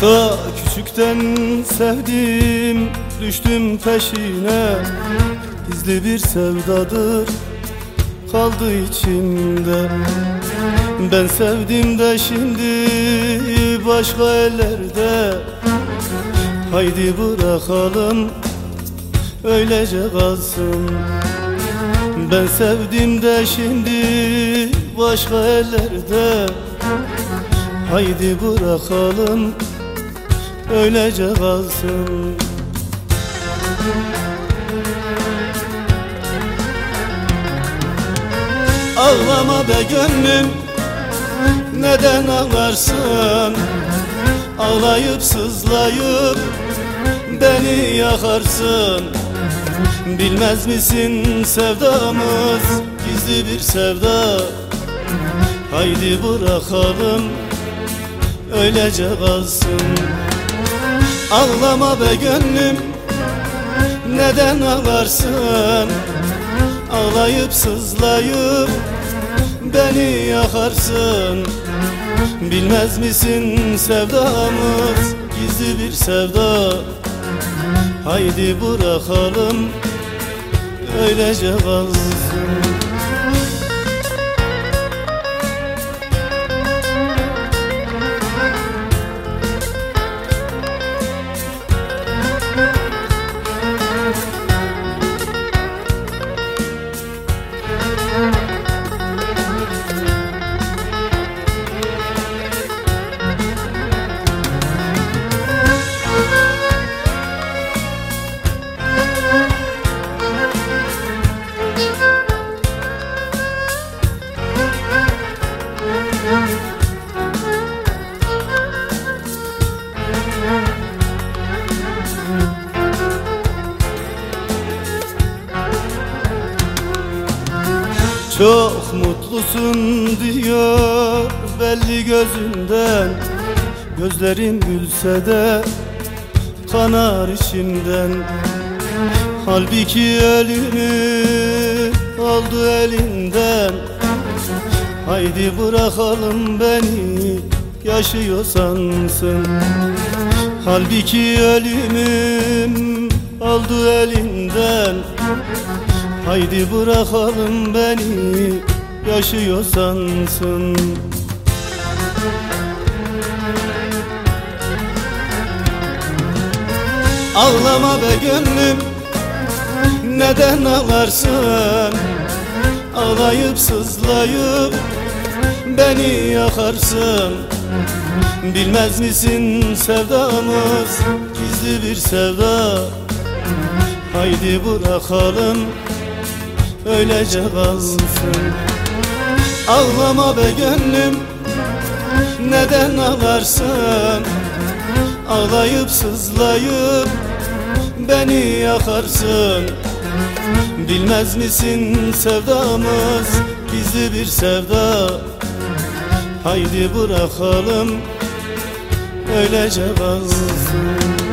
Ta küçükten sevdim düştüm peşine. Gizli bir sevdadır kaldı içimde. Ben sevdim de şimdi başka ellerde. Haydi bırakalım öylece kalsın. Ben sevdim de şimdi başka ellerde. Haydi bırakalım öylece kalsın Ağlama be gönlüm neden ağlarsın? Ağlayıp sızlayıp beni yakarsın. Bilmez misin sevdamız gizli bir sevda? Haydi bırakalım öylece kalsın Ağlama be gönlüm neden ağlarsın? Ağlayıp sızlayıp beni yakarsın. Bilmez misin sevdamız? Gizli bir sevda. Haydi bırakalım öylece kalsın Çok mutlusun diyor belli gözünden. Gözlerin gülse de kanar içimden. Halbuki ölümü aldı elinden. Haydi bırakalım beni yaşıyor sansın. Halbuki ölümüm aldı elinden Haydi bırakalım beni yaşıyor sansın. Ağlama be gönlüm neden ağlarsın? Ağlayıp sızlayıp beni yakarsın. Bilmez misin sevdamız gizli bir sevda? Haydi bırakalım öylece kalsın. Ağlama be gönlüm neden ağlarsın? Ağlayıp sızlayıp beni yakarsın. Bilmez misin sevdamız gizli bir sevda? Haydi bırakalım öylece kalsın